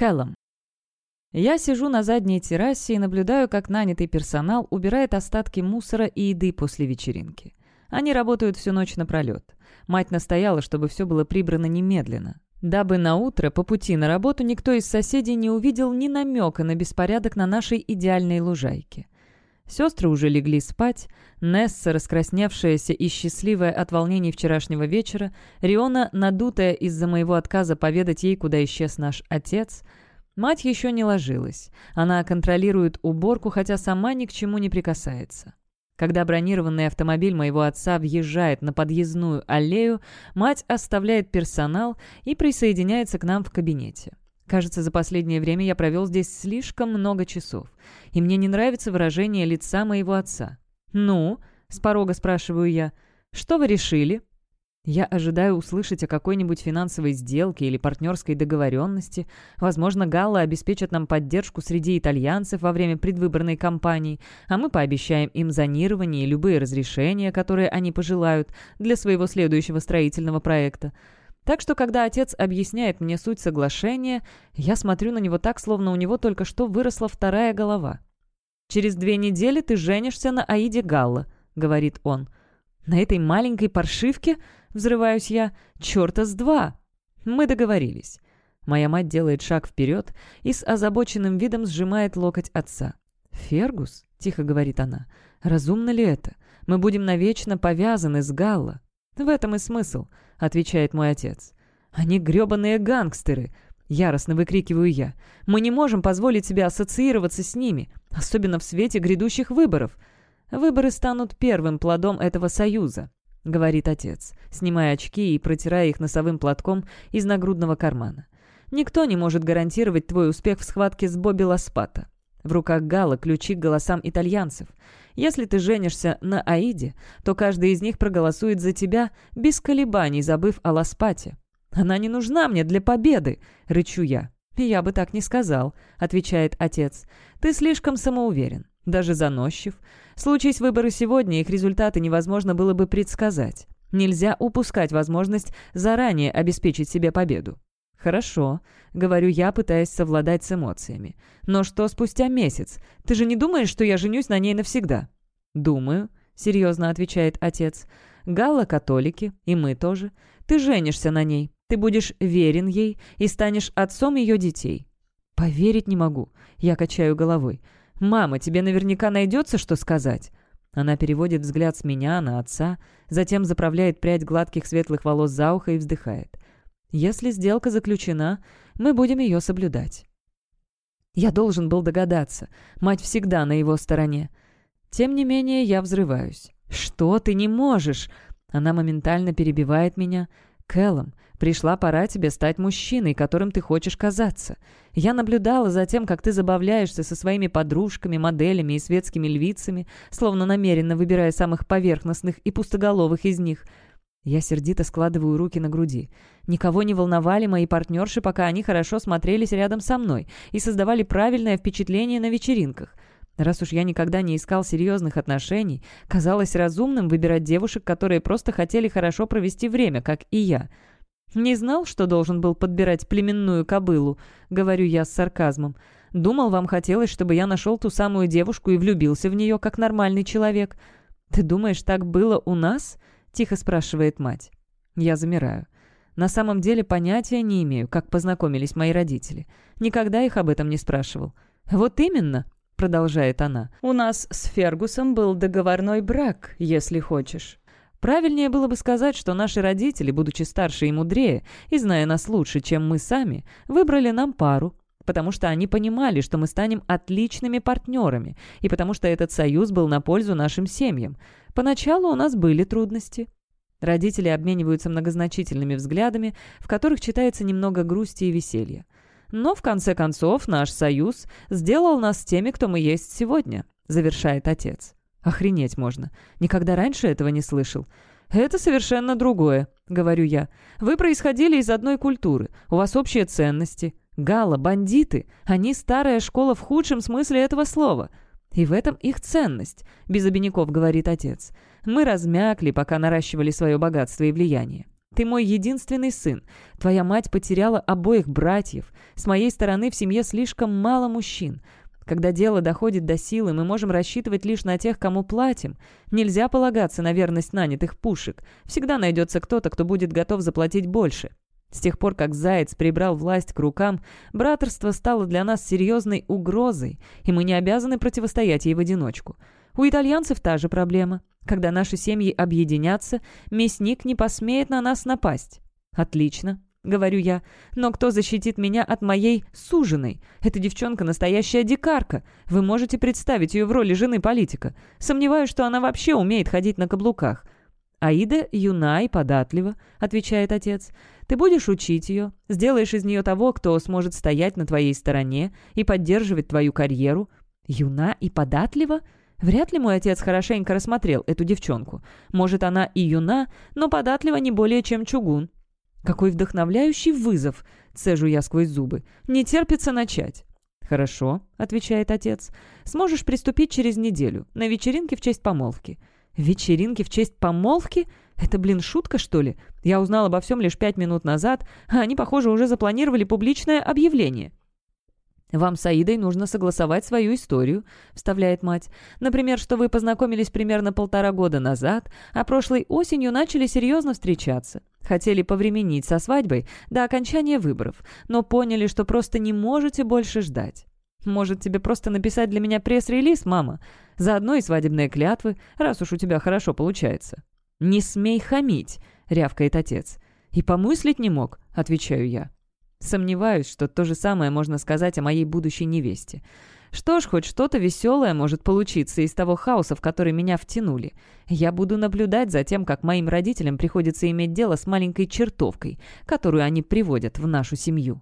Кэллом. Я сижу на задней террасе и наблюдаю, как нанятый персонал убирает остатки мусора и еды после вечеринки. Они работают всю ночь напролет. Мать настояла, чтобы все было прибрано немедленно. Дабы на утро по пути на работу никто из соседей не увидел ни намека на беспорядок на нашей идеальной лужайке. Сестры уже легли спать, Несса, раскрасневшаяся и счастливая от волнений вчерашнего вечера, Риона, надутая из-за моего отказа поведать ей, куда исчез наш отец. Мать еще не ложилась. Она контролирует уборку, хотя сама ни к чему не прикасается. Когда бронированный автомобиль моего отца въезжает на подъездную аллею, мать оставляет персонал и присоединяется к нам в кабинете. Кажется, за последнее время я провел здесь слишком много часов, и мне не нравится выражение лица моего отца. «Ну?» — с порога спрашиваю я. «Что вы решили?» Я ожидаю услышать о какой-нибудь финансовой сделке или партнерской договоренности. Возможно, Галла обеспечит нам поддержку среди итальянцев во время предвыборной кампании, а мы пообещаем им зонирование и любые разрешения, которые они пожелают для своего следующего строительного проекта. Так что, когда отец объясняет мне суть соглашения, я смотрю на него так, словно у него только что выросла вторая голова. «Через две недели ты женишься на Аиде Галла», — говорит он. «На этой маленькой паршивке?» — взрываюсь я. «Черта с два!» Мы договорились. Моя мать делает шаг вперед и с озабоченным видом сжимает локоть отца. «Фергус?» — тихо говорит она. «Разумно ли это? Мы будем навечно повязаны с Галла». «В этом и смысл», — отвечает мой отец. «Они грёбаные гангстеры», — яростно выкрикиваю я. «Мы не можем позволить себе ассоциироваться с ними, особенно в свете грядущих выборов. Выборы станут первым плодом этого союза», — говорит отец, снимая очки и протирая их носовым платком из нагрудного кармана. «Никто не может гарантировать твой успех в схватке с Бобби Ласпата. В руках Гала ключи к голосам итальянцев. Если ты женишься на Аиде, то каждый из них проголосует за тебя, без колебаний забыв о Ласпате. «Она не нужна мне для победы!» — рычу я. «Я бы так не сказал», — отвечает отец. «Ты слишком самоуверен, даже заносчив. Случись выборы сегодня, их результаты невозможно было бы предсказать. Нельзя упускать возможность заранее обеспечить себе победу. «Хорошо», — говорю я, пытаясь совладать с эмоциями. «Но что спустя месяц? Ты же не думаешь, что я женюсь на ней навсегда?» «Думаю», — серьезно отвечает отец. «Галла католики, и мы тоже. Ты женишься на ней, ты будешь верен ей и станешь отцом ее детей». «Поверить не могу», — я качаю головой. «Мама, тебе наверняка найдется, что сказать». Она переводит взгляд с меня на отца, затем заправляет прядь гладких светлых волос за ухо и вздыхает. Если сделка заключена, мы будем ее соблюдать. Я должен был догадаться. Мать всегда на его стороне. Тем не менее, я взрываюсь. «Что ты не можешь?» Она моментально перебивает меня. «Кэллом, пришла пора тебе стать мужчиной, которым ты хочешь казаться. Я наблюдала за тем, как ты забавляешься со своими подружками, моделями и светскими львицами, словно намеренно выбирая самых поверхностных и пустоголовых из них. Я сердито складываю руки на груди. Никого не волновали мои партнерши, пока они хорошо смотрелись рядом со мной и создавали правильное впечатление на вечеринках. Раз уж я никогда не искал серьезных отношений, казалось разумным выбирать девушек, которые просто хотели хорошо провести время, как и я. «Не знал, что должен был подбирать племенную кобылу», — говорю я с сарказмом. «Думал, вам хотелось, чтобы я нашел ту самую девушку и влюбился в нее, как нормальный человек. Ты думаешь, так было у нас?» — тихо спрашивает мать. Я замираю. На самом деле понятия не имею, как познакомились мои родители. Никогда их об этом не спрашивал. «Вот именно», — продолжает она, — «у нас с Фергусом был договорной брак, если хочешь». Правильнее было бы сказать, что наши родители, будучи старше и мудрее, и зная нас лучше, чем мы сами, выбрали нам пару, потому что они понимали, что мы станем отличными партнерами, и потому что этот союз был на пользу нашим семьям. Поначалу у нас были трудности. Родители обмениваются многозначительными взглядами, в которых читается немного грусти и веселья. Но, в конце концов, наш союз сделал нас теми, кто мы есть сегодня, завершает отец. Охренеть можно. Никогда раньше этого не слышал. «Это совершенно другое», — говорю я. «Вы происходили из одной культуры, у вас общие ценности. Гала, бандиты, они старая школа в худшем смысле этого слова. И в этом их ценность, без обиняков говорит отец. Мы размякли, пока наращивали свое богатство и влияние. Ты мой единственный сын. Твоя мать потеряла обоих братьев. С моей стороны в семье слишком мало мужчин. Когда дело доходит до силы, мы можем рассчитывать лишь на тех, кому платим. Нельзя полагаться на верность нанятых пушек. Всегда найдется кто-то, кто будет готов заплатить больше. С тех пор, как Заяц прибрал власть к рукам, братерство стало для нас серьезной угрозой, и мы не обязаны противостоять ей в одиночку. У итальянцев та же проблема. Когда наши семьи объединятся, мясник не посмеет на нас напасть. Отлично. — говорю я. «Но кто защитит меня от моей суженой? Эта девчонка настоящая дикарка. Вы можете представить ее в роли жены политика. Сомневаюсь, что она вообще умеет ходить на каблуках». «Аида юна и податлива», — отвечает отец. «Ты будешь учить ее, сделаешь из нее того, кто сможет стоять на твоей стороне и поддерживать твою карьеру». «Юна и податлива?» Вряд ли мой отец хорошенько рассмотрел эту девчонку. Может, она и юна, но податлива не более, чем чугун. «Какой вдохновляющий вызов!» — цежу я сквозь зубы. «Не терпится начать». «Хорошо», — отвечает отец. «Сможешь приступить через неделю, на вечеринке в честь помолвки». «Вечеринки в честь помолвки? Это, блин, шутка, что ли? Я узнал обо всем лишь пять минут назад, а они, похоже, уже запланировали публичное объявление». «Вам с Аидой нужно согласовать свою историю», — вставляет мать. «Например, что вы познакомились примерно полтора года назад, а прошлой осенью начали серьезно встречаться. Хотели повременить со свадьбой до окончания выборов, но поняли, что просто не можете больше ждать. Может, тебе просто написать для меня пресс-релиз, мама? Заодно и свадебные клятвы, раз уж у тебя хорошо получается». «Не смей хамить», — рявкает отец. «И помыслить не мог», — отвечаю я. Сомневаюсь, что то же самое можно сказать о моей будущей невесте. Что ж, хоть что-то веселое может получиться из того хаоса, в который меня втянули. Я буду наблюдать за тем, как моим родителям приходится иметь дело с маленькой чертовкой, которую они приводят в нашу семью.